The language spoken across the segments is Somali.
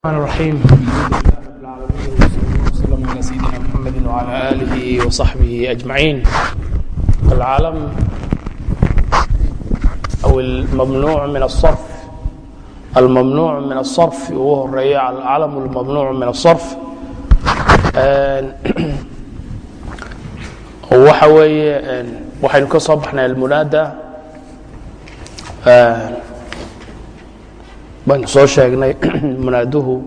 الرحمن الرحيم رب العالمين وسلم على سيدنا محمد وعلى آله وصحبه أجمعين العالم أو الممنوع من الصرف الممنوع من الصرف وهو الرياع العلم الممنوع من الصرف waxa weeye waxaynu ka soo baxnay almunaada baynu soo sheegnay munaaduhu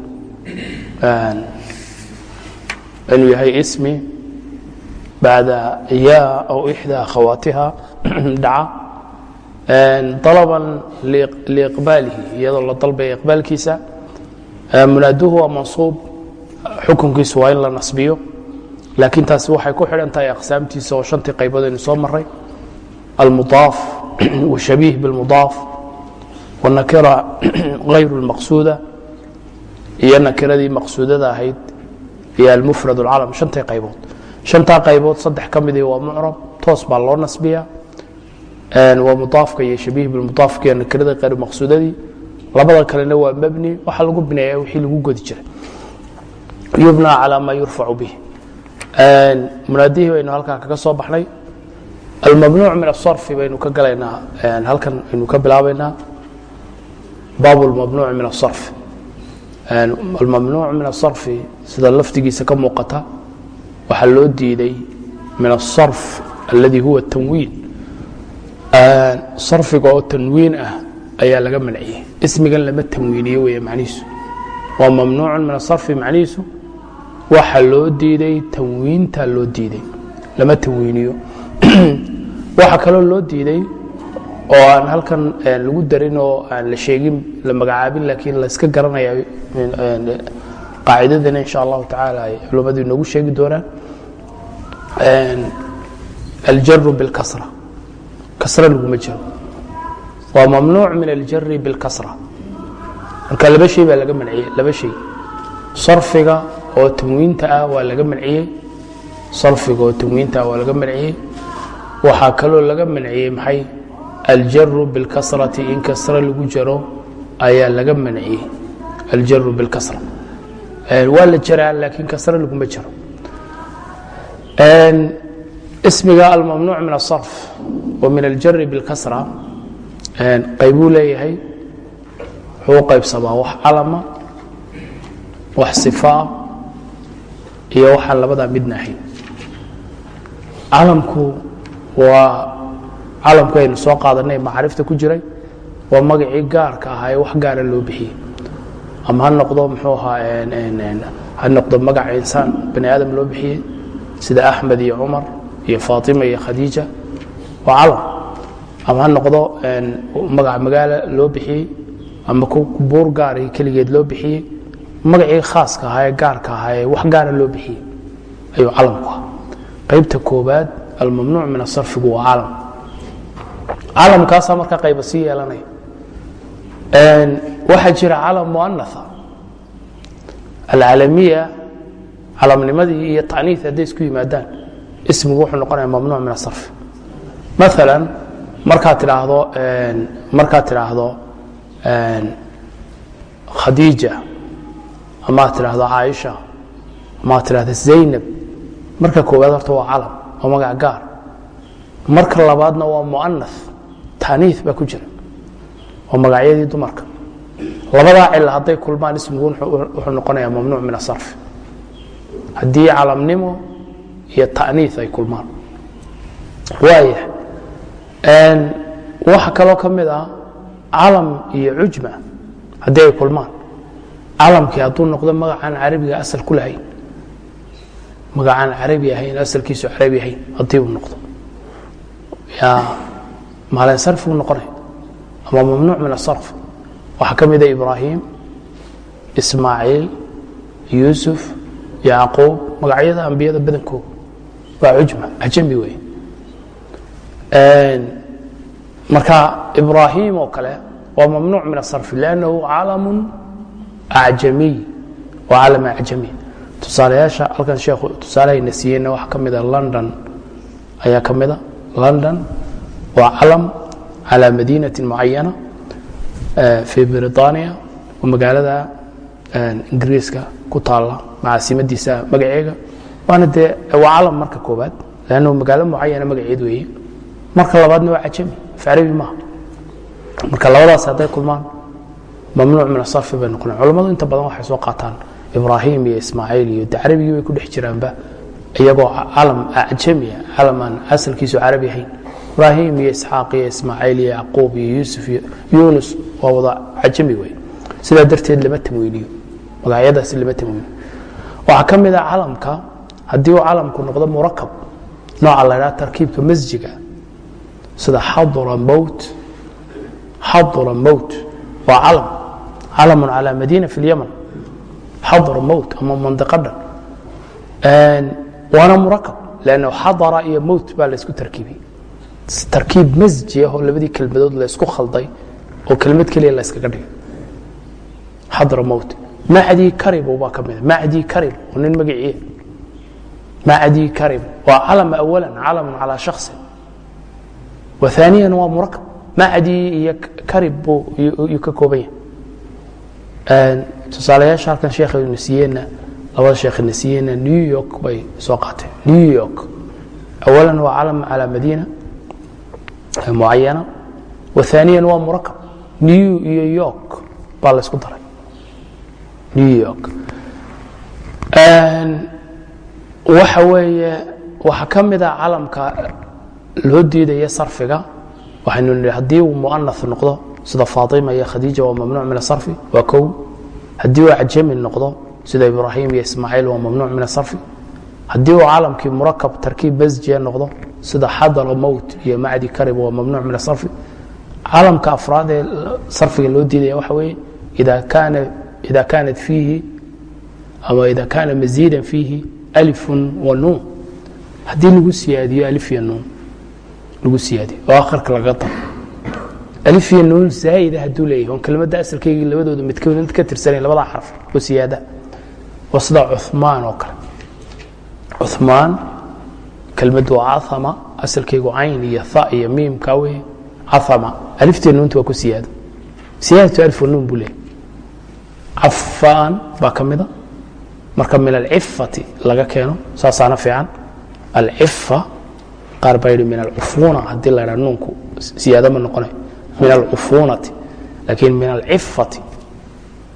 inuu yahay ismi bacda ya aw ixdaa akhawaatiha dhaca طalaban liiqbaalihi iyadoo la dalbaya iqbaalkiisa. Munaaduhu waa mansuub xukunkiisu waa in la nasbiyo laakiin taasi waxay ku xidhan tahay aqsaamtiisa oo shantii qaybood aynu soo maray almudaaf washabiih biاlmudaaf wanakira hayru lmaqsuuda iyo nakiradii maqsuudada ahayd iyo almufrad اlcalam shantay qaybood. Shantaa qaybood saddex ka midii ah waa mucrab toos baa loo nasbiya waa mudaafka iyo shabiih bimudaafkiiyo nakiradii hayru maqsuudadii. Labada kalena waa mabni waxaa lagu bineeya wixii lagu godi jiray. Yubna calaa maa yurfacu bih munaadihii baynu halkaa kaga soo baxnay. Almamnuuc min asarfi baynu ka galaynaa halkan aynu ka bilaabaynaa baab اlmamnuuc min aلصarf almamnuuc min aلصarfi sida lafdigiisa ka muuqata waxaa loo diiday min aلصarf aladi huwa tanwiin sarfiga oo tanwiin ah ayaa laga manciyey ismigan lama tanwiiniye weeye macnihiisu waa mamnuucu min aلصarfi macnihiisu waxa loo diiday tanwiinta loo diiday lama tanwiiniyo waxa kaloo loo diiday oo aan halkan lagu darin oo aan la sheegin la magacaabin laakiin la iska garanaya qaacidadana insha allahu tacaala ay culimmadu inoogu sheegi doonaan. Aljaru biاlkasra kasra laguma jiro. Waa mamnuuc min aljari biاlkasra marka laba shay baa laga manciyey laba shay. Sarfiga oo tanwiinta ah waa laga manciyey. Sarfiga oo tanwiinta ah waa laga manciyey. Waxaa kaloo laga manciyey maxay aljaru biاlkasrati in kasra lagu jaro ayaa laga manciyey aljaru biاlkasra waa la jaraa laakiin kasra laguma jaro ismiga almamnuuc min aلصarf wa min aljari biاlkasra qaybuu leeyahay wuxuu u qaybsamaa wax calama wax صifaa iyo waxaan labadaa midna ahayn calamku waa calamku aynu soo qaadanay macrifta ku jiray waa magacii gaarka ahaa ee wax gaara loo bixiyey. Ama ha noqdo mxuu ahaa ha noqdo magaca insaan bani aadam loo bixiyey sida axmed iyo cumar iyo faatima iyo khadiija waa calam ama ha noqdo magaca magaalo loo bixiyey ama buur gaar iyo keligeed loo bixiyey magacii khaaska ahaa ee gaarka ahaa ee wax gaara loo bixiyey ayuu calamku ah qaybta koobaad almamnuuc min asarfigu waa calam calamkaasaa markaa qayba sii yeelanaya waxaa jira calam muanaa alcalamiya calamnimadii iyo taniis hadday isku yimaadaan ismigu wuxuu noqonaya mamnuuc min asarfi maala markaad tidhaahdo markaad tidhaahdo khadiija amaad tidhaahdo caaisha amaad tidhahdo zaynab marka koowaad horta waa calam waa magac gaar. Marka labaadna waa muana tanii baa ku jira waa magacyadii dumarka. Labadaa cil hadday kulmaan ismigu wuxuu noqonaya mamnuuc min asarf haddii calamnimo iyo tanii ay kulmaan. Waaya waxa kaloo ka mid ah calam iyo cujma haddii ay kulmaan. Calamkii hadduu noqdo magacaan carabiga asal ku lahayn. Magacaan carabi ahayn asalkiisu carabi ahayn haddii uu noqdo maalinsarfi uu noqonay. Ama mamnuuc min asarf waxaa ka mida ibraahim ismaaciil yuusuf yacquub magacyada ambiyada badankooda waa cujma ajami wey marka ibraahim oo kale waa mamnuuc min asarfi lannahu calamu acjamiy waa calam acjami. Tusaalayaasha halkan sheekhu tusaalehayna siiyeyna waxaa ka mida london ayaa ka mida london waa calam calى madiinaةi mucayana fi britania oo magaalada ingiriiska ku taalla macaasimadiisa magaceega. Waana dee waa calam marka koobaad lannu magaalo mucayana magaceed weeye. Marka labaadna waa cajami af carabi maaha. Marka labadaas hadday kulmaan mamnuuc min asarfi bay noqoneen culammadu inta badan waxay soo qaataan ibraahim iyo ismaaciil iyo de carabigii bay ku dhex jiraanba iyagoo calam ajamiya calam aan asalkiisu carabi ahayn ibraahim iyo isxaaq iyo ismaaciil iyo yacquub iyo yuusuf iyo yunus waa wada cajami wey sidaa darteed lama tamweyniyo magacyadaasi lama tamweyniyo waxaa ka mid a calamka haddii uu calamku noqdo murakab nooca la ydhaha tarkiibka masjiga sida xadura mowt xadura mowt waa calam. Calamun calaa madiina fi اlyaman xadura mowt ama mandiqo dhan. Waana murakab lanno xadara iyo mowt baa la isku tarkiibiyey tarkiib masji ah oo labadii kelmadood la isku khalday oo kelmad keliya la yskaga dhigay. Xadra mowt macdii karibu baa ka mida macdii karib oo nin magaciiya macdii karib waa calam awalan calamun calaa shaksin wa aaniyan waa murakab macdii iyo karib buu yuu ka kooban yahay. Tusaalayaasha halkan sheekhaynu siiyeenna labada sheekhayna siiyeenna new york bay soo qaateen new york. Awalan waa calam calaa madiina mucayana wa aaniyan waa murakab new iyo york baa la ysku daray new york waxa weeye waxaa ka mida calamka loo diidaya sarfiga waxaynu nihi haddii uu mu'anath noqdo sida faatima iyo khadiija waa mamnuuc min asarfi waa kow haddii uu cajami noqdo sida ibraahim iyo ismaaciil waa mamnuuc min asarfi haddii uu calamkii murakab tarkiib basjiya noqdo sida xadara mowt iyo macdi karib waa mamnuuc min asarfi calamka afraad ee sarfiga loo diidaya waxa weeye ida kaana ida kaanat fiihi ama ida kaana maziida fiihi alifun wa nuun. Haddii lagu siyaadiyo alif iyo nuun lagu siyaadiyo oo akharka laga daro. Alif iyo nuun zaa'ida hadduu leeyahay oon kelmadda asalkeygii labadooda midkood ka tirsanayn labadaa xarf oo siyaada waa sida cumaan oo kale. Cumaan kelmaddu waa caama asalkeygu cayn iyo tha iyo miim kaa weye caama aliftiyo nuunta waa ku siyaado. Siyaadatu alif nuun buu leeyahay. Cafaan baa ka mida. Marka min alcifati laga keeno saasaana fiican. Alcifa qaar baa yidhi min alcufuuna haddii la ydhaa nuunku siyaado ma noqonay. Min alcufuunati laakiin min alcifati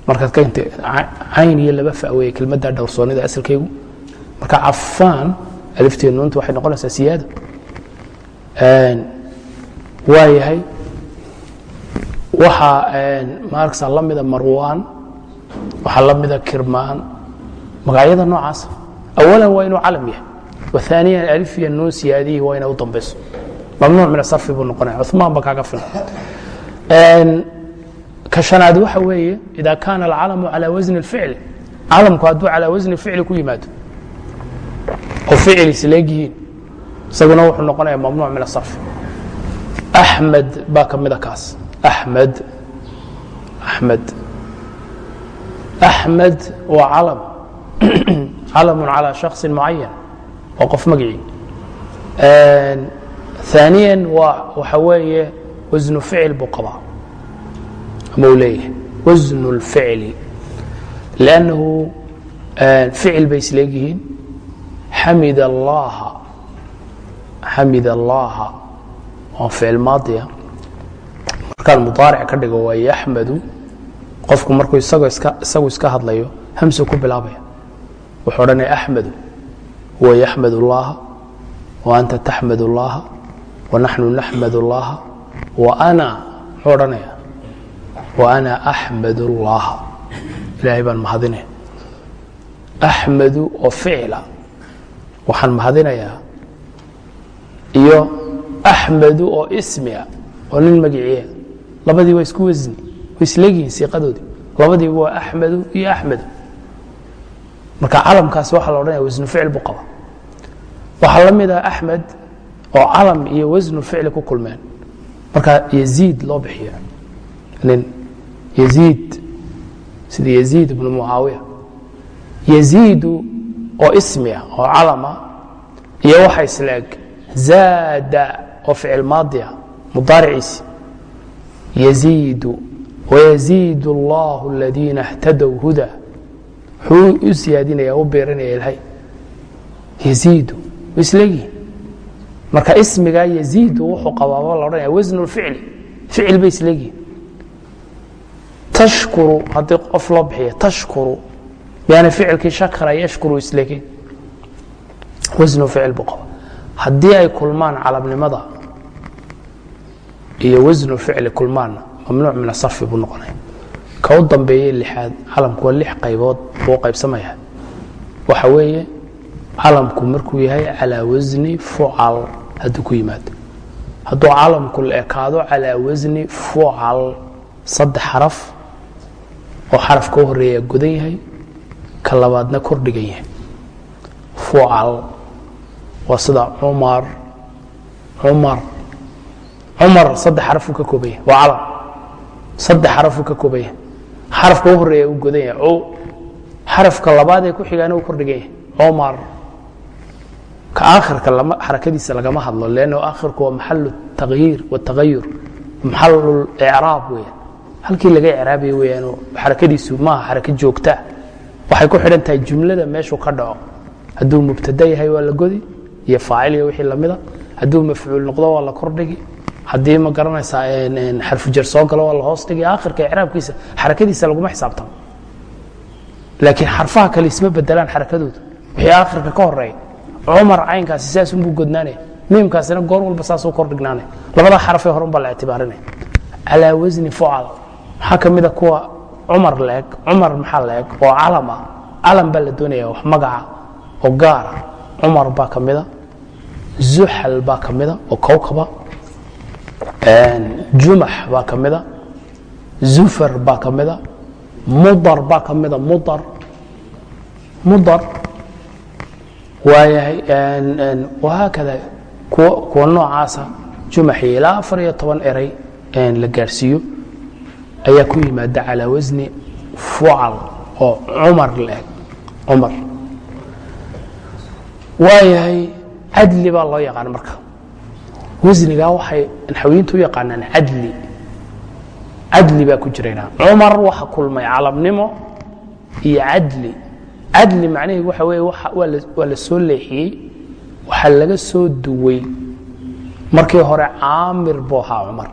markaad ka cayn iyo laba fa weeye kelmadda dhowrsoonnida marka cafaan aliftiyo nuunta waxay noqonaysaa siyaado. Waa waxaa maaragsa la marwaan waxaa la kirmaan magacyada noocaas. Awalan waa inuu calam yahay waaniyan alif iyo nuun siyaadihii waa inay u dambayso. Mamnuuc min asarfi buu noqonaya cumaan ba kaaga filan. Ka shanaad waxa weeye ida kaana alcalamu calaa wasni اlficli calamku hadduu calaa wasni ficli ku yimaado oo ficil isleegyihiin isaguna wuxuu noqonaya mamnuuc min asarfi axmed baa ka mida kaas axmed axmed axmed waa calam calamu calى shakhصi mucayan waa qof magicii ثaaniya waxa weeye wasnu ficil buu qabaa ama uu leeyahay wasnu اlficli lannahu ficil bay isleegyihiin xamid allaha xamid allaha waa ficil maadiya markaan mudaaric ka dhigo waa yaxmadu qofku markuu isagu iska hadlayo hamsu ku bilaabaya wuxuu odhanaya axmadu huwa yaxmad اllaha wa anta taxmad اllaha wa naxnu naxmad اllaha wa ana muxuu odhanaya wa ana axmad اllaha ilaahay baan mahadinaya axmadu oo ficila waxaan mahadinayaa. Iyo axmadu oo ismia oo nin magiciya labadii waa isku wasni way isleegyihiin siiqadoodii labadiiba waa axmedu iyo axmedu. Marka calamkaasi waxaa la odhanaya wasnu ficil buu qaba. Waxaa la mid ah axmed oo calam iyo wasnu ficli ku kulmeen. Marka yaziid loo bixiyo. Nin yaziid. Sida yaziid ibnu mucaawiya. Yaziidu oo ismia oo calama iyo waxa isleeg zaada oo ficil maadiya mudaariciisi yaziidu wayaziid اllah اladiina اhtadow huda wuxuu u siyaadinaya u beeranaya ilahay yaziidu isleegihin marka ismiga yaziidu wuxuu qabaaba la odhanaya wasnu lficli ficil bay isleegihin tashkuru haddii qof loo bixiya tashkuru yaani ficilkii shakra yashkuru isleegihin wasnu ficil buu qaba. Haddii ay kulmaan calabnimada iyo wasnu ficli kulmaanna mamnuuc min asarfi buu noqonaya. Ka u dambeeye lixaad calamku waa lix qaybood buu qaybsamaya waxa weeye calamku markuu yahay calaa wasni fucal hadduu ku yimaado. Hadduu calamku la ekaado calaa wasni fucal saddex xaraf oo xarafka u horreeya godan yahay ka labaadna kor dhigan yahay. Fucal waa sida cumar cumar cumar saddex xarafuu ka kooban yahay. Waa calam saddex xarafuu ka kooban yahay. Xarafka u horreeya uu godan yahay o xarafka labaad ee ku xigaana uu kor dhigan yahay cumar. Ka aakhirka lama xarakadiisa lagama hadlo leanno aakhirku waa maxalu tagyiir watagayur maxalul icraab weeyaan. Halkii laga icraabaya weeyaanoo xarakadiisu maaha xarako joogtaa waxay ku xidhan tahay jumlada meeshuu ka dhaco. Hadduu mubtada yahay waa la godi iyo faacil iyo wixii lamida hadduu mafcuul noqdo waa la kordhigi. Haddii ma garanaysaa xarfujar soo galo waa la hoos dhigi. Aakhirka icraabkiisa xarakadiisa laguma xisaabtamo laakiin xarfaha kale isma bedelaan xarakadooda. Wixii aakhirka ka horreeya cumar caynkaasi saasunbuu godnaanaya miimkaasina goor walba saasuu kordhignaanaya labadaa xarafee hore unbaa la ictibaarinaya calaa wasni fucal maxaa ka mida kuwa cumar leeg cumar maxaa leeg oo calam ah calam baa la doonaya wax magaca oo gaara cumar baa ka mida zuxal baa ka mida oo kowkaba jumax baa ka mida zufar baa ka mida mudar baa ka mida mudar mudar waayahay wahaakada kuwa noocaasa jumaxi ilaa afar iyo toban eray la gaadhsiiyo ayaa ku yimaada calaa wasni fucal oo cumar laeg cumar. Waayahay cadli baa loo yaqaan marka. Wasnigaa waxay naxawiyiintu u yaqaanaan cadli. Cadli baa ku jirayna. Cumar waxa kulmay calamnimo iyo cadli. Cadli macnaheedu waxa weeye waa la soo leexiyey waxaa laga soo duway. Markii hore caamir buu ahaa cumar.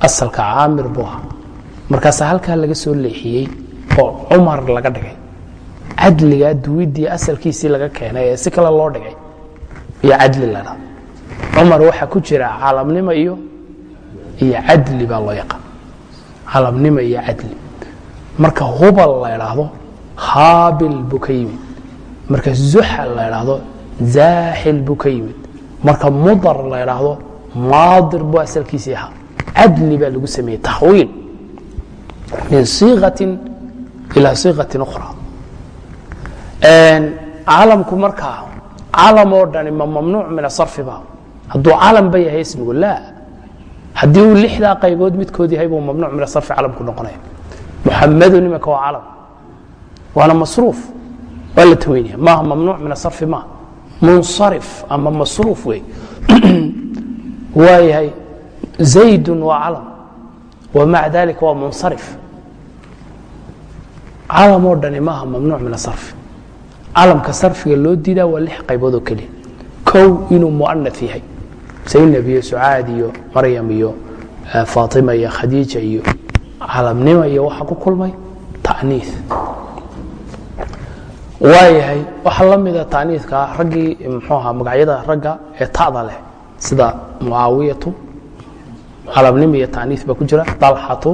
Asalka caamir buu ahaa markaasaa halkaa laga soo leexiyey oo cumar laga dhigay cadligaa duwiddii asalkiisii laga keenay ee si kale loo dhigay iyo cadli la dhaa cumar waxaa ku jira calamnimo iyo iyo cadli baa loo yaqaan. Calamnimo iyo cadli. Marka hubal la idhaahdo haabil buu ka yimid. Marka zuxal la idhaahdo zaaxil buu ka yimid. Marka mudar la idhaahdo maadir buu asalkiisii ahaa. Cadli baa lagu sameeyey taxwiil min siiqatin ilaa siiqatin ukhra. Calamku markaa calam oo dhani ma mamnuuc min asarfiba hadduu calamba yahay ismigu laa haddii uu lixdaa qaybood midkood yahay buu mamnuuc min asarfi calamku noqonaya. Muxamadu nimanka waa calam waana masruuf. Waa la taweynaya maaha mamnuuc min asarfi maaha munsarif ama masruuf wey waayahay zaydun waa calam wamaca dalika waa munsarif. Calam oo dhani maaha mamnuuc min asarfi calamka sarfiga loo diidaa waa lix qaybood oo keliya kow inuu muanaf yahay. Zaynab iyo sucaad iyo maryam iyo faatima iyo khadiija iyo calamnimo iyo waxa ku kulmay ta'niis. Waayahay waxaa la mida ta'niiska raggii muxuu ahaa magacyada ragga ee ta'da leh sida mucaawiyatu calamnimo iyo ta'niis baa ku jira. Dalxatu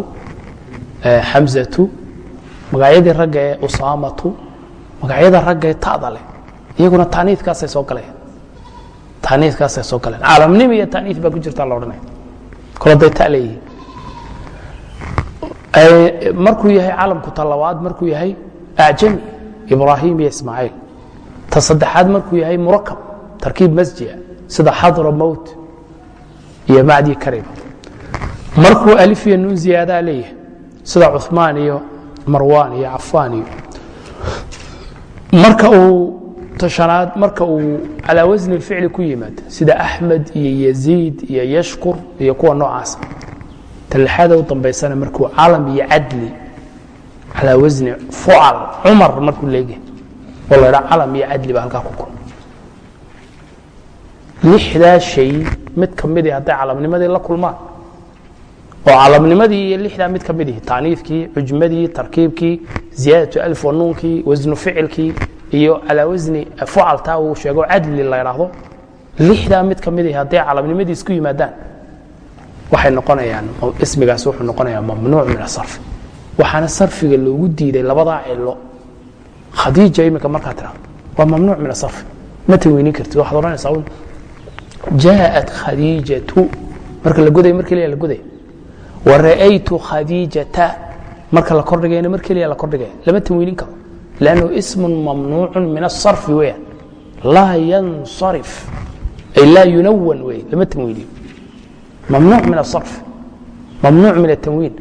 xamzatu magacyadii ragga ee usaamatu magacyada ragga ee ta'da leh iyaguna ta'niiskaasay soo galayaan ta'niiskaasay soo galeen. Caalamnimo iyo ta'niis baa ku jirta la odhanaya kol hadday ta leeyihiin. Markuu yahay calamku ta labaad markuu yahay acjami ibraahim iyo ismaaciil. Ta saddexaad markuu yahay murakab tarkiib masjia sida xadra mowt iyo macdi kariba markuu alif iyo nuun ziyaadaa leeyahay sida cuثmaan iyo marwan iyo cafaan iyo marka uu tashanaad marka uu calaa wasni اficli ku yimaado sida axmed iyo yaziid iyo yashkur iyo kuwa noocaasa talixaada u dambaysana markuu calam iyo cadli calaa wasni fucal cumar markuu leegyahay oo la ydhaa calam iyo cadli baa halkaa ku kun lixdaa shay mid ka midii hadday calamnimadii la kulmaan oo calamnimadii iyo lixdaa mid ka midihi taaniifkii cujmadii tarkiibkii ziyaadatu alf wa nuunkii wasnu ficilkii iyo calaa wasni fucaltaa uu sheego cadli la ydhaahdo lixdaa mid ka midihi hadday calamnimadii isku yimaadaan waxay noqonayaan ismigaas wuxuu noqonayaa mamnuuc min asarf waxaana sarfiga loogu diiday labadaa cilo khadiija imika markaa tiraado waa mamnuuc min asarfi ma tanweynin kartid waxaad odhanaysaa jaaءat khadiijatu marka la goday mar keliya la goday wa ra'aytu khadiijata marka la kordhigayna mar keliya la kordhigaya lama tanweynin karo. Lannahu ismu mamnuucu min asarfi weeyaan laa yansarif. Ay laa yunawan wey lama tanweyniyo mamnuuc min asarf mamnuuc min atanwiin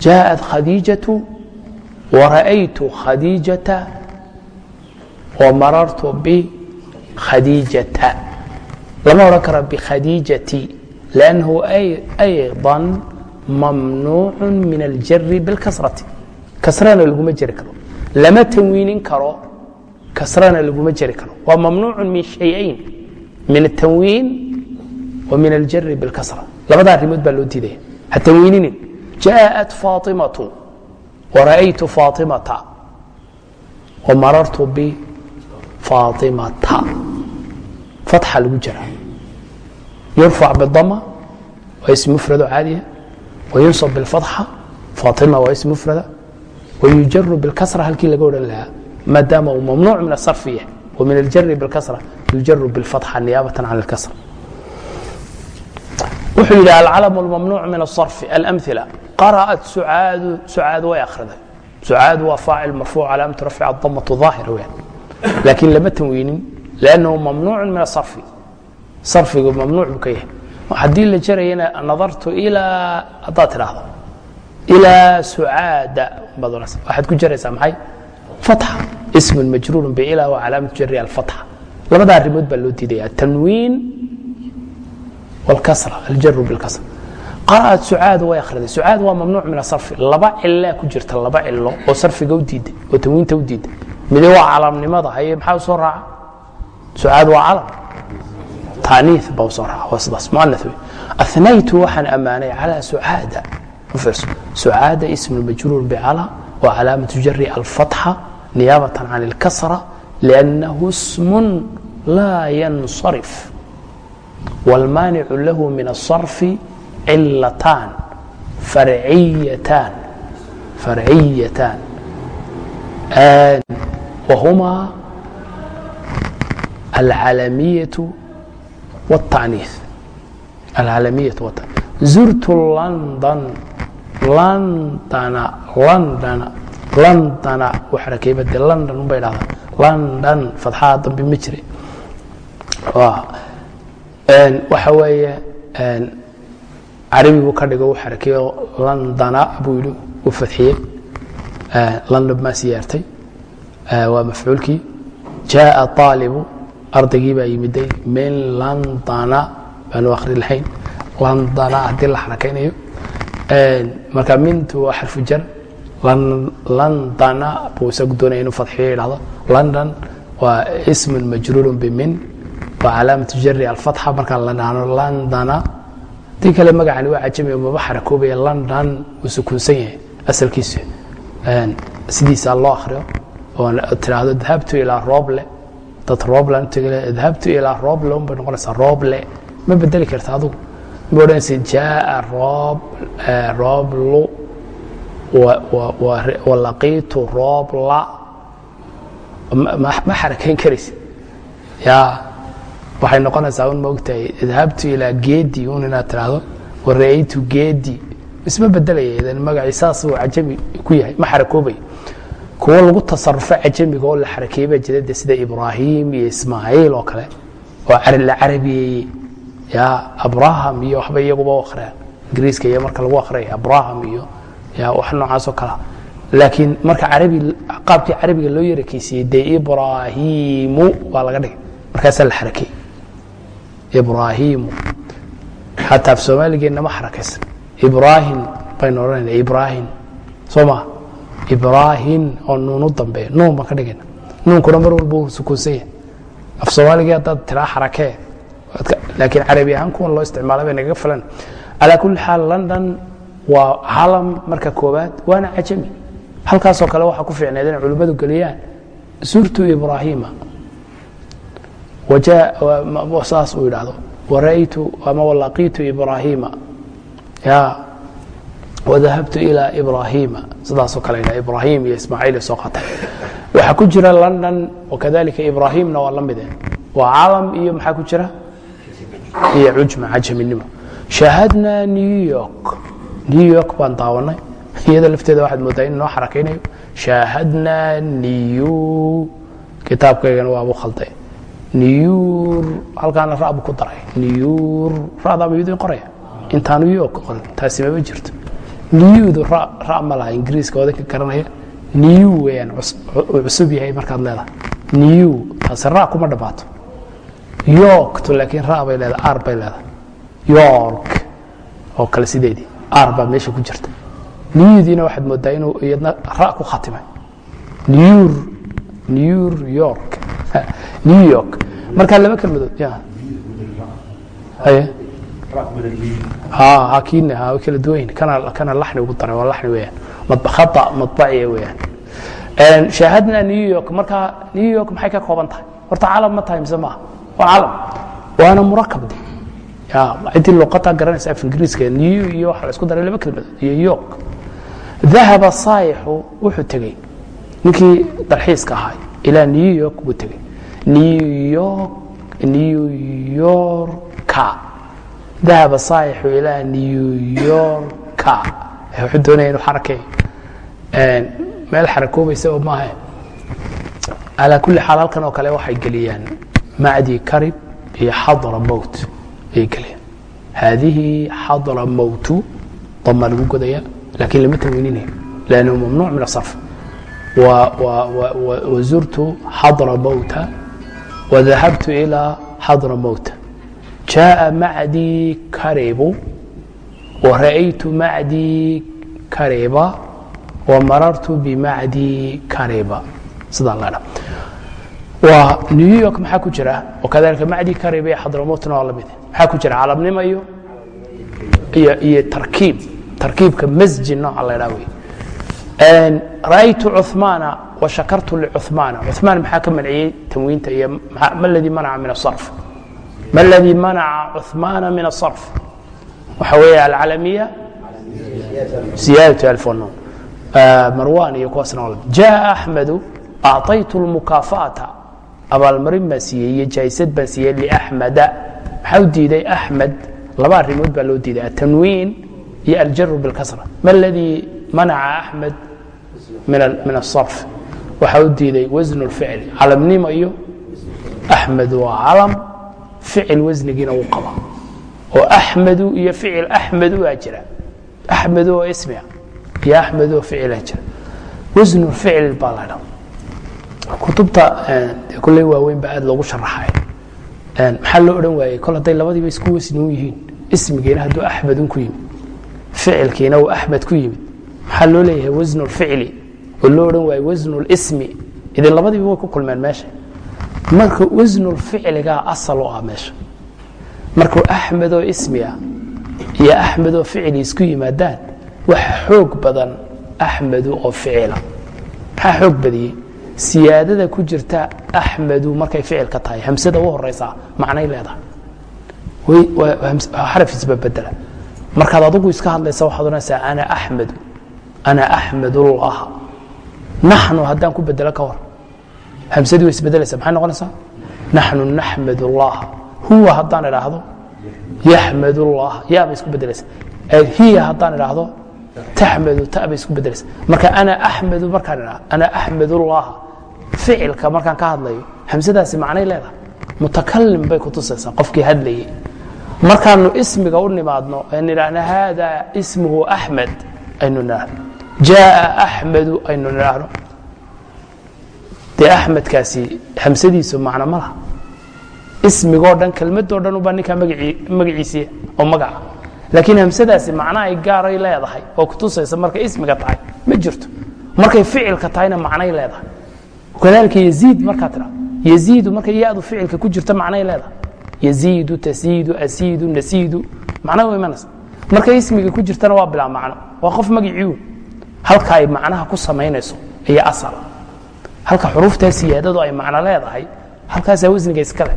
jaaءat khadiijatu wara'aytu khadiijata wamarartu bikhadiijata lama odhan karo bikhadiijati lannahu ayضa mamnuucu min aljari biاlkasrati kasrana laguma jeri karo lama tanwiinin karo kasrana laguma jeri karo waa mamnuucu min shayayn min atanwiin wa min aljari biاlkasra labada arrimood baa loo diidaya ha tanwiininin jaaءat faaطimatu wara'aytu faaطimata wamarartu bifaaطimata fatxa lagu jira yurfac bidama waa ism mufrado caadiya wayunsab biاlfatxa faaطima waa ism mufrada wayujaru biاlkasra halkii laga odhan lahaa maadaama uu mamnuuc min asarfi yahay wa min aljari biاlkasra yujaru biاlfatxa niyaabatan can اlkasra wuxuu yidhi alcalam اlmamnuuc min الصarfi alamila qara'at sucaadu sucaadu way akhriday sucaadu waa faacil marfuuc calaamatu rafci adamatu ظaahira weyaan laakiin lama tanweynin lannahu mamnuucu min asarfi sarfigu mamnuuc buu ka yahay haddii la jarayana nadartu ilaa haddaad tidhaahdo ilaa sucaada baad ohanaysa waxaad ku jaraysaa maxay? Fatxa. Ismun majruurun biilaa wa calaamatu jari alfatxa. Labada arrimood baa loo diidaya atanwiin wاlkasra aljaru biاlkasra qara'at sucaadu way akhriday. Sucaad waa mamnuuc min asarfi laba cilaa ku jirta laba cilo oo sarfiga u diiday oo tanwiinta u diiday mide waa calamnimada haye maxaa u soo raaca? Sucaad waa calam taaniif baa usoo raaca waa sidaas muanah wey anaytu waxaan ammaanay calaa sucaada fiirso sucaada ismu majruur bicala wa calaamatu jari alfatxa niyaabatan can اlkasra liannahu ismun laa yansarif wاlmaanicu lahu min الصarfi cilataan farciyatan farciyatan wahuma alcalamiyaة والتacniiث alcalamiyaة والتacniiث zurtu london londana londana londana u xarakeeyba de london un bay dhahdaa london fadxaha dambe ma jire waxa weeye carabigu ka dhigo u xarakeeyo londana buu yidhi u fadxiyey london maa siyaartay waa mafcuulkii jaءa طaalibu ardaygii baa yimiday min londana baanu akhri lahayn. Londana haddii la xarakaynayo. Marka mintu waa xarfu jar. Londana buu isagu doonaya inuu fadxiyo idhahdo london waa ismun majruurun bimin waa calaamatu jari alfatxa. Markaa la dhahno londana haddii kale magacani waa cajami maba xarakoobaya london uu sukuunsan yahay asalkiisu. Sidiisa loo akhriyo oo tiraahdo dahabtu ilaa rooble dad rooblan tegale dahabtu ilaa rooble un bay noqonaysaa rooble ma bedeli karta adugu. Ma odhanaysa jaaa roob rooblu walaqiitu roobla ma xarakayn karaysa ya waxay noqonaysaa un maogtahay idhabtu ilaa geedi un inaad tiraahdo wara'aytu geedi. Isma bedelaya idan magacii saas uu cajami ku yahay ma xarakoobaya kuwo lagu tasarufo cajamiga oo la xarakeeyey baa jira de sida ibraahim iyo ismaaciil oo kale oo la carabiyeeyey ya abraham iyo waxba iyaguba u akhriyaan ingiriiska iyo marka lagu akhriyay abraham iyo ya wax noocaas oo kalea laakiin marka carabi qaabkii carabiga loo yarakeysiiyey dee ibraahimu waa laga dhigay. Markaasaa la xarakeeyey ibraahimu xataa af soomaaligeenna ma xarakaysan. Ibraahim baynu odhanayna ibraahim soo maa ibraahin oo nuunu dambeeya. Nuun baan ka dhigayna nuunkuna mar walba uu sukuunsan yahay af soomaaligii haddaad tiraa xarakee laakiin carabi ahaan kuwan loo isticmaala bay nagaga filan. Calaa kulli xaal london waa calam marka koowaad waana cajami. Halkaasoo kale waxaa ku fiicneed inay culimmadu geliyaan. Suurtu ibraahiima saas uu yidhaahdo. Wara'aytu ama walaqiitu ibraahiima ya wadahabtu ilaa ibraahiima sidaasoo kale yidhaha ibraahim iyo ismaaciil soo qatay waxaa ku jira london wakadalika ibraahimna waa la mide waa calam iyo maxaa ku jira iyo cujma cajaminimo shaahadna new york new york baan daawanay iyada lafteeda waxaad moodaa in noo xarakaynayo shaahadna new kitaabkaygana waabu khalday niyuur halkaana ra bu ku daray niyuur radaaba iyadoo qoraya intaa new york qorin taasi mama jirto niyuudu ra ma laha ingiriiska odanka garanaya. Niyu weyaan cusub yahay markaad leedahay. Niyu taasi ra kuma dhammaato yorktu laakiin ra bay leedahay ar bay leedahay. York oo kale sideedii ar baa meesha ku jirta. Niyudiina waxaad moodaa inuu iyadna ra ku khatimay. Niyuur new york. New york. Markaa laba kelmadood ya haye ha kiina ha kala duwayn kana kana laxni ugu daray waa laxni weeyaan. Khata madbaciya weeyaan. Shaahadna new york markaa new york maxay ka kooban tahay? Horta calam ma tahay mise maaha waa calam waana murakab de ya ciddii luqataa garanaysa af ingiriiska new iyo waxa la isku daray laba kelmadood iyo york. Dahaba saayixu wuxuu tegey. Ninkii dalxiiska ahaa ilaa new york buu tegey. New york new yorka dahaba saaixu ilaa new wuxuu doonaya inuu xarakay meel xarakoobaysa oo maaha calaa kulli xaal halkan oo kale waxay geliyaan macdii karib iyo xadra mowt ayay geliyaan. Haadihi xadra mowtu damaa lagu godaya lakiin lama tanwiininay lannahu mamnuuc min asarf wazurtu xadra mowta wadahabtu ilaa xadra mowta jaaءa macdii kareebu waraأaytu macdii kareeba wamarartu bimacdii kareeba sidaan leedha waa new york maxaa ku jira? wakadalika macdii kareeba ee xadramoutna waa la maxaa ku jira calabnimo iyo iyo tarkiib tarkiibka masjid nooca la ydhaa wey ra'aytu cumaana washakartu licumaana cumaan maxaa ka manciyey tanwiinta iyo ma ladii manaca min asarf ma اladii manaca cuثmaana min aلصarf waxa weeye alcalamiya ziyaadaة alfonon marwan iyo kuwaasna wal jaءa axmedu acطaytu اlmukaafaata abaalmarin baan siiyey iyo jaysad baan siiyey liaxmeda maxaa u diiday axmed laba arrimood baa loo diiday atanwiin iyo aljaru biاlkasra ma اladii manaca axmed min aلصarf waxaa u diiday wasn اlficli calamnimo iyo axmed waa calam ficil wasnigiina uu qaba oo axmedu iyo ficil axmedu aa jira. Axmed oo ismia iyo axmed oo ficila jira. Wasn ficl baa la dha kutubta kulley waaweyn baa aad loogu sharaxay maxaa loo odhan waayey? Kol hadday labadiiba isku wasni u yihiin ismigiina hadduu axmedun ku yimid ficilkiina uu axmed ku yimid. Maxaa loo leeyahay wasn اlficli oo loo odhan waaye wasn اlsmi idin labadiiba way ku kulmeen meesha marka wasn اlficligaa asal u ah meesha. Markuu axmed oo ismi ah iyo axmed oo ficli isku yimaadaan waxa xoog badan axmedu oo ficila. Maxaa xoog badiyey siyaadada ku jirta axmedu markay ficilka tahay hamsada u horeysaa macnay leedahay. Xaraf isbabedela markaad adugu iska hadlaysa waxaad odhanaysaa ana axmedu ana axmedullah naxnu haddaan ku bedelo ka hor hamsadii way isbedelaysa maxay noqonaysaa naxnu naxmed اllah huwa haddaan idhaahdo yaxmed اllah ya bay isku bedelaysa hiya haddaan idhaahdo taxmedu ta bay isku bedelaysa marka ana axmedu markaan idhahdo ana axmed اllah ficilka markaan ka hadlayo hamsadaasi macnay leedahay mutakalim bay kutusaysaa qofkii hadlayey markaanu ismiga u nimaadno aynu idhaahno haada ismuhu axmed aynu idhaahno jaaa axmedu aynu idhaahno dee axmedkaasi hamsadiisu macno ma laha. Ismigoo dhan kelmadoo dhan ubaa ninkaa magaciisiiya oo magaca. Laakiin hamsadaasi macno ay gaaray leedahay oo kutusaysa marka ismiga tahay ma jirto. Markay ficilka tahayna macnay leedahay. Kadalika yaziid markaa tira. Yaziidu markay yadu ficilka ku jirta macnay leedahay. Yaziidu tasiidu asiidu nasiidu macna u imanaysa markay ismiga ku jirtana waa bilaa macno. Waa qof magiciiun halka ay macnaha ku samaynayso ayaa asala halka xuruuftaa siyaadadu ay macno leedahay halkaasaa wasniga iskale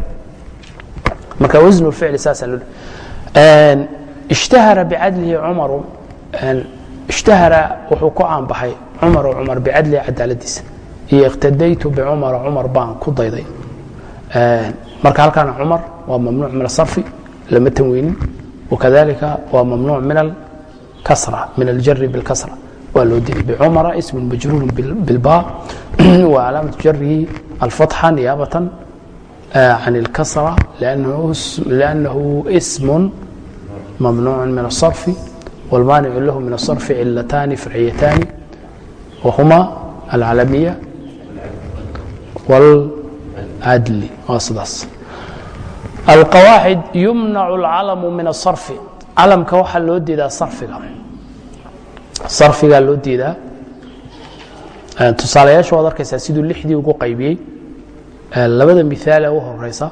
marka wasnu ficli saasaa loo ishtahara bicadlihi cumaru ishtahara wuxuu ku caanbaxay cumaru cumar bicadlihi cadaaladiisa. Iyo iqtadaytu bicumara cumar baan ku dayday. Marka halkaana cumar waa mamnuuc min asarfi lama tanweynin wakadalika waa mamnuuc min alkasra min aljari bilkasra waa loo dilay bcumara ism majruur bilba wa calaamaة jarihi alfatxa niyaabatan can اlkasra lannahu ism mamnuuc min الصarfi wاlmaanicu lahu min الصarfi cilatani farciyatani wahuma alcalamiya wاlcadli waa sidaas alqawaacid yumnac اlcalamu min الصarfi calamka waxaa loo diidaa sarfiga sarfigaa loo diidaa. Tusaalayaasha waad arkaysaa siduu lixdii ugu qaybiyey. Labada miaale u horeysa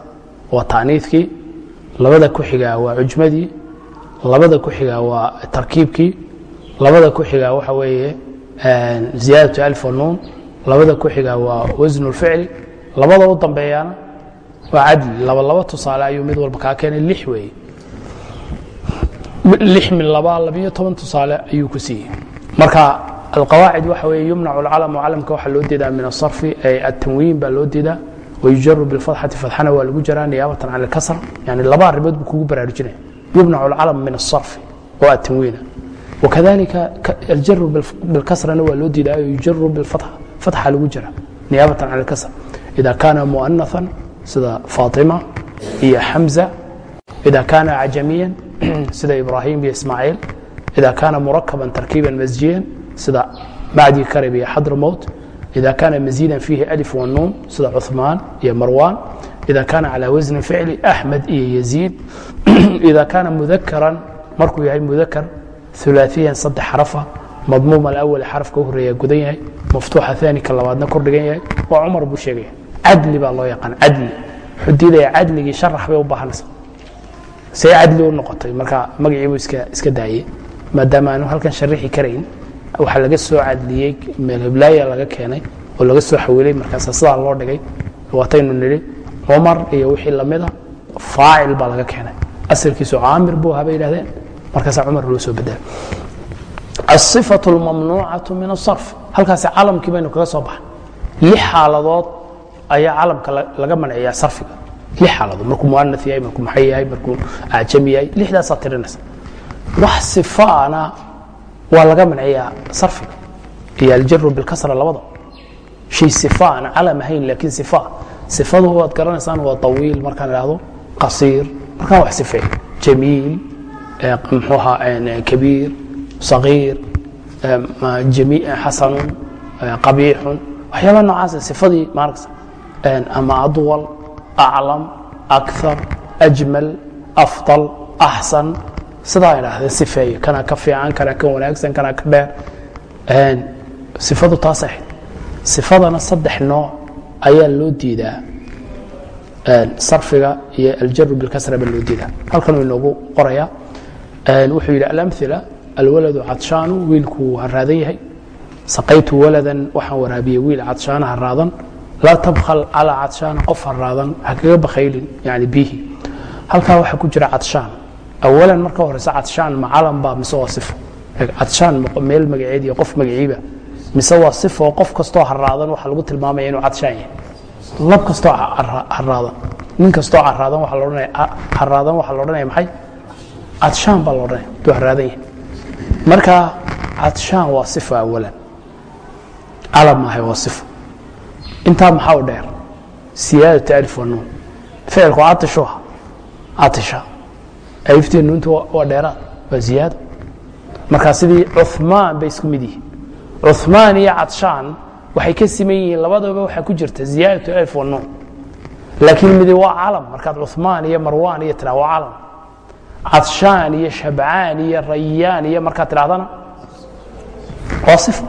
waa taaniidkii labada ku xigaa waa cujmadii labada ku xigaa waa tarkiibkii labada ku xigaa waxa weeye ziyaadatu alf nuun labada ku xigaa waa wasnu اlficli labada u dambeeyaana waa cadli laba laba tusaale ayuu mid walba kaa keenay lix weeye lix min laba labiyo toban tusaale ayuu ku siiyey. Marka alqawaacid waxa weye yumnacu alcalamu calamka waxaa loo diidaa min asarfi atanwiin baa loo diidaa wayujaru bilfatxati fatxana waa lagu jaraa niyaabatan can alkasr yani laba arrimood buu kugu baraarujinaya yumnacu alcalam min asarfi oo atanwiina wakadalika aljaru bilkasrana waa loo diidaa yujaru bilfatxa fatxa lagu jara niyaabatan can alkasr ida kaana muanathan sida faatima iyo xamza ida kaana cajamiyan sida ibrahim iyo ismaaciil ida kaana murakaban tarkiiban masjiyan sida macdi karib iyo xadrmowt ida kaana maziidan fiihi alif wanuun sida cuثmaan iyo marwan ida kaana calى wasni ficli axmed iyo yaziid ida kaana mudakaran markuu yahay mudakar ulaaiyan saddex xarafa madmuum alawali xarafka u horreeya gudan yahay maftuuxa aani ka labaadna kordhigan yahay waa cumar buu sheegaya cadli baa loo baahanaysa see cadli u noqotay marka magaciibuu iska daayey maadaama aanu halkan sharixi karayn waxaa laga soo cadliyey meelhiblaaya laga keenay oo laga soo xawilay markaasa sidaa loo dhigay waataynu nidhi cumar iyo wixii lamida faacil baa laga keenay asalkiisu caamir buu ahaa bay yidhahdeen markaasaa cumar loo soo bedelay aلصifaة اlmamnuucaةu min الصarf halkaasi calamkii baynu kaga soo baxay lix xaaladood ayaa calamka laga manciyaa sarfiga xaaladood. Markuu muana yahay markuu maxay yahay markuu acjami yahay lixdaasaa tirinaysa. Wax sifaana waa laga manciyaa sarfiga iyo aljaru bilkasra labada. Shay sifa aan calam ahayn laakiin sifa. Sifadu waad garanaysaan waa طawiil markaan idhaahdo qasiir. Markaan wax sifeey jamiil mxuu ahaa kabiir sagiir xasanun qabiixun. Waxyaaba noocaas sifadii maaragta ama adwal aclam akar ajmal afضal axsan sidaa idhaahdee sifeeye kana ka fiican kana ka wanaagsan kana ka dheer sifadu taas ahayd sifadana saddex nooc ayaa loo diidaa sarfiga iyo aljaru bilkasra baa loo diidaa halkan uu inoogu qoraya wuxuu yidhi alamila alwaladu cadshaanu wiilkuu haraadan yahay saqaytu waladan waxaan waraabiyey wiil cadshaana haraadan laa tabkhal calaa cadshaana qof haraadan ha kaga bakhaylin yani bihi halkaa waxaa ku jira cadshaan. Awalan marka horeyse cadshaan ma calam baa mise waa sifo. Cadshaan meel magaceed iyo qof magaciiba. Mise waa sifo qof kastoo haraadan waxaa lagu tilmaamaya inuu cadshaan yahay. Lab kastoo haraadan nin kastoo haraadan waa laodhanaya haraadan waxaa la odhanaya maxay? Cadshaan baa la odhanaya duu haraadan yahay. Marka cadshaan waa sifo awalan. Calam maahay waa sifo intaa maxaa u dheer? Siyaadatu alif wa nuun. Ficilku catishu ah catisha aliftii nuunta waa dheeraad waa ziyaado marka sidii cumaan bay isku mid yihiin. Cumaan iyo cadshaan waxay ka siman yihiin labadaba waxaa ku jirta ziyaadatu alif wa nuun. Laakiin midi waa calam markaad cumaan iyo marwaan iyo tiraa waa calam cadshaan iyo shabcaan iyo rayaan iyo markaad tidhahdana waa sifo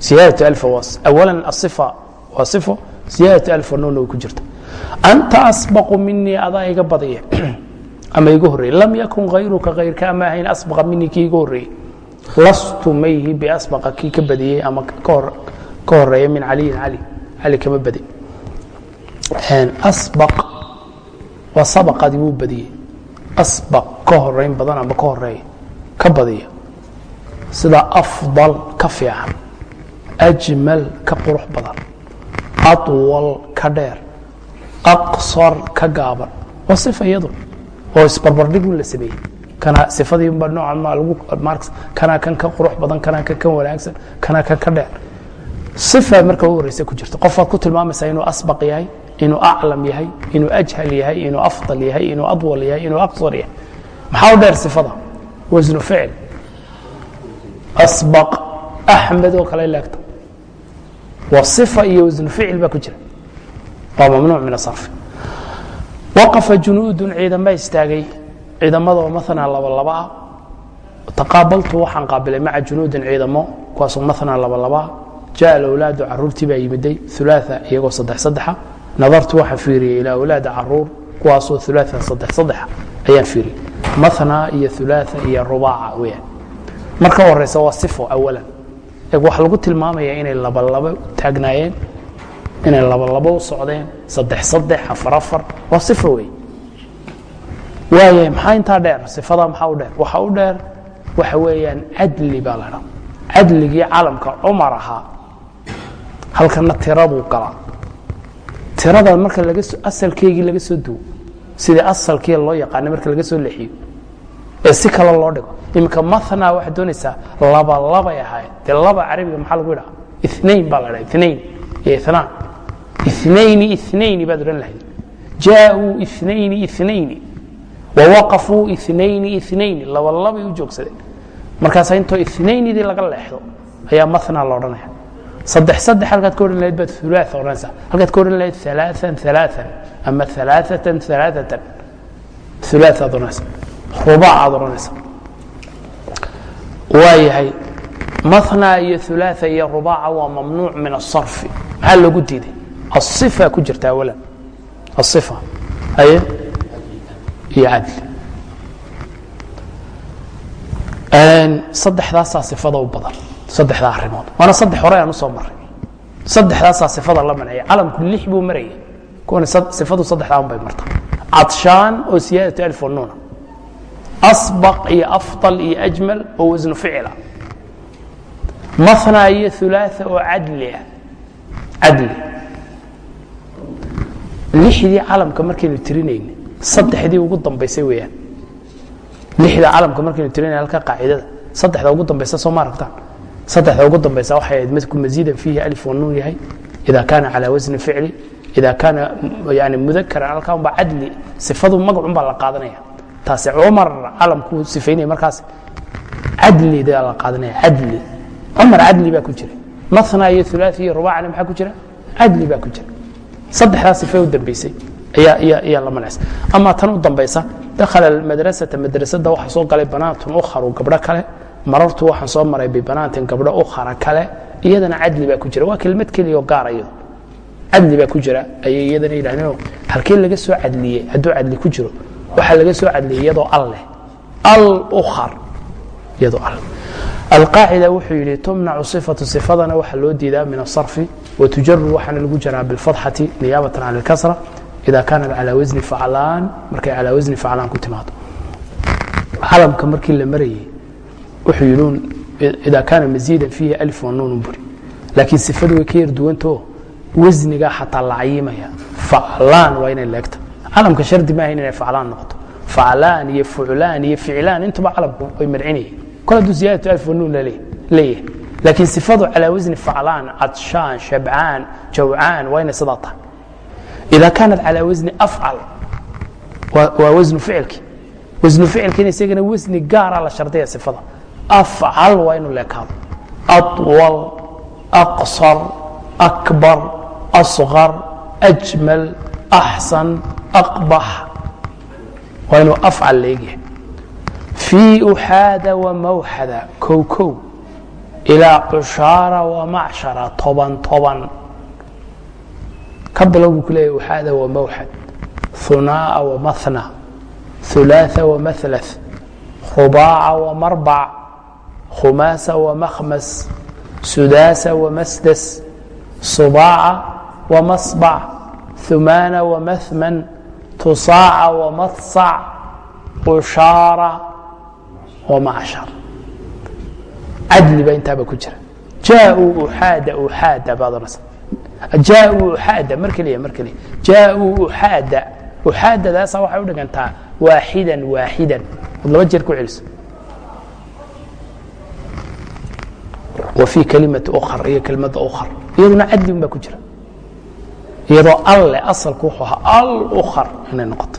ziyaadatu alf awalan asifa waa sifo ziyaadatu alf nuuna way ku jirta. Anta asbaqu minii adaa iga badaya ama iga horreeye lam yakun hayruka hayrka ama ahayn asbaqa minii kii iga horreeyey lastu mayhi biasbaqa kii ka badiyey ama ka horreeya min caliyin. Cali cali kama badi. Asbaq waa sabaqadii wuu badiyey asbaq ka horeyn badan ama ka horreeya ka badiya. Sida afdal ka fiican ajmal ka qurux badan aطwal ka dheer aqsar ka gaaban waa sifa iyadu oo isbarbardhigun la sameeyey. Kana sifadiiba nooca ma lagu marks kana kan ka qurux badan kana kan kan wanaagsan kana kan ka dheer. Sifa marka u horeysa ku jirta qofaad ku tilmaamaysaa inuu asbaq yahay inuu aclam yahay inuu ajhal yahay inuu afdal yahay inuu adwal yahay inuu aqsar yahay. Maxaa u dheer sifada? Wasnu ficil. Asbaq axmed oo kale leegta waa sifa iyo wasnu ficil baa ku jira. Waa mamnuuc min asarfi waqafa junuudun ciidama istaagay. Ciidamadoo maala laba laba ah. Taqaabaltu waxaan qaabilay maca junuudin ciidamo kuwaasoo maala laba labaa jaa alawlaadu caruurtii baa yimiday ulaaa iyagoo saddex saddexa. Nadartu waxaan fiiriyey ilaa awlaada carruur kuwaasoo ulaaa saddex saddexa ayaan fiiriyey. Maana iyo ulaaa iyo rubaaca weyaan marka horeysa waa sifo awalan waxaa lagu tilmaamaya inay labalabo taagnaayeen inay labalabo u socdeen saddex saddex afar afar. Waa sifo wey waaya maxaa intaa dheer? Sifada maxaa u dheer? Waxa u dheer waxa weeyaan cadli baa la dhaa cadligii calamka cumar ahaa halkana tiraduu galaa. Tirada marka asalkeygii laga soo duwo sidii asalkii loo yaqaanay marka laga soo leexiyo ee si kale loo dhigo. Iminka mathna waxaad doonaysaa laba labay ahaayeen. Dee laba carabiga maxaa lagu idhaha inain baa la dhaha inain iyo inaan inayni inayni baad odhan lahayd. Jaauu inayni inayni wawaqafuu inayni inayni laba labay u joogsadeen markaasa intoo inaynidii laga leexdo ayaa mathna la odhanaya saddex saddex halkaad ka odhan lahayd baad ulaa odhanaysaa. Halkaad ka odhan lahayd alaaan alaaan ama alaaatan alaaatan ulaaad odhanaysa rubaacaad odhanaysa waayahay mathna iyo ulaaثa iyo rubaaca waa mamnuuc min asarfi maxaa loogu diiday? Asifa ku jirta awalan asifa aye? Iyo cadli saddexdaasaa sifada u badan. Saddexdaa arimood waana saddex hore aan u soo maray saddexdaasaa sifada la mancaya calamku lix buu maraya kuwan sifadu saddexdaa bay marta cadshaan oo siyaadatu alf nuuna asbaq iyo afdal iyo ajmal oo wasnu ficila mathna iyo ulaaa oo cadlia cadli lixdii calamka markaynu tirinayna saddexdii ugu dambaysay weeyaan lixda calamka markaynu tirinayna halka qaacidada saddexda ugu dambaysa soo ma aragtaan saddexda ugu dambaysa waxay ahayd madku maziidan fiihi alif wanuun yahay ida kaana calى wasni ficli ida kaana yani mudakaran halkaa unba cadli sifadu magacun baa la qaadanaya taasi cumar calamku sifaynaya markaas. Cadlida la qaadanaya cadli. Cumar cadli baa ku jira. Mathna iyo ulaai iyo rubaacna maxaa ku jira? Cadli baa ku jira. Saddexdaa sife u dambaysay. Ayaa la manaysa ama tan u dambaysa dakhala madrasata madrasada waxaa soo galay banaatun ukharu gabdho kale. Marartu waxaan soo maray bibanaatin gabdho ukhara kale. Iyadana cadli baa ku jira. Waa kelmad keliyaoo gaara iyado cadli baa ku jira. Ayay iyadana yidhahdeen halkee laga soo cadliyey hadduu cadli ku jiro waxaa laga soo cadliyay iyadoo al leh. Alukar iyadoo al. Alqaacida wuxuu yidhi tumnacu sifatu sifadana waxaa loo diidaa min asarfi watujaru waxaana lagu jaraa bilfatxati niyaabatan can alkasra ida kaana calaa wasni faclaan markay calaa wasni faclaan ku timaado calamka markii la marayey wuxuu yidhi ida kaana masiidan fiihi alif wanuunu buri. Laakiin sifadu way ka yar duwantao wasnigaa xataa la cayimaya faclaan waa inay leegta calamka shardi maaha inay faclaan noqoto. Faclaan iyo fuclaan iyo ficlaan intuba calamku way marcinayeen kol hadduu ziyaadatu alif wanuun leeyahay laakiin sifadu calaa wasni faclaan cadshaan shabcaan jawcaan waa inay sidaa tahay. Ida kaanat calaa wasni afcal waa wasnu ficilki. Wasnu ficilkiina isagana wasni gaara la shardaya sifada. Afcal waa inuu leekaado. Aطwal aqsar akbar asqar ajmal axsan aqbax waa inuu afcal leegyahay fii uxaada wamawxada kow kow ilaa cushaara wamacshara toban toban ka bilow buu ku leeyahay uxaada wamawxad hunaa'a wamahna hulaaثa wamahlatث rubaaca wamarbac khumaasa wamakhmas sudaasa wamasdas subaaca wamasbac humaana wamathman tusaaca wamasac ushaara wamacshar cadli baa intaaba ku jira. Jaauu uxaada uxaada baad odhansa jaauu uxaada mar keliya mar keliya. Jaauu uxaada uxaadadaasa waxay u dhigantaa waaxidan waaxidan. Od laba jeer ku celiso wa fii kalimati okar iyo kelimada okar iyaduna cadli un baa ku jira iyadoo alle asalku wuxuu ahaa alukar inay noqoto.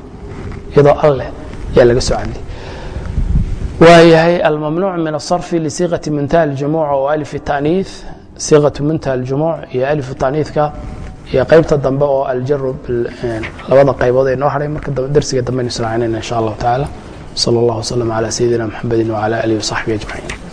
Iyadoo alleh ayaa laga soo cadliyay waayahay almamnuuc min asarfi lisiiqati muntaha aljumuuca oo alif ta'niif siiqatu muntaha aljumuuc iyo alifu ta'niifka iyo qaybta dambe oo aljaru eh, labada qaybood ee noo hadhay marka darsiga dambe aynu israacinayna insha allahu tacaala sala allah waslama cala sayidina maxamedi wacala alihi wasaxbihi ajmaciin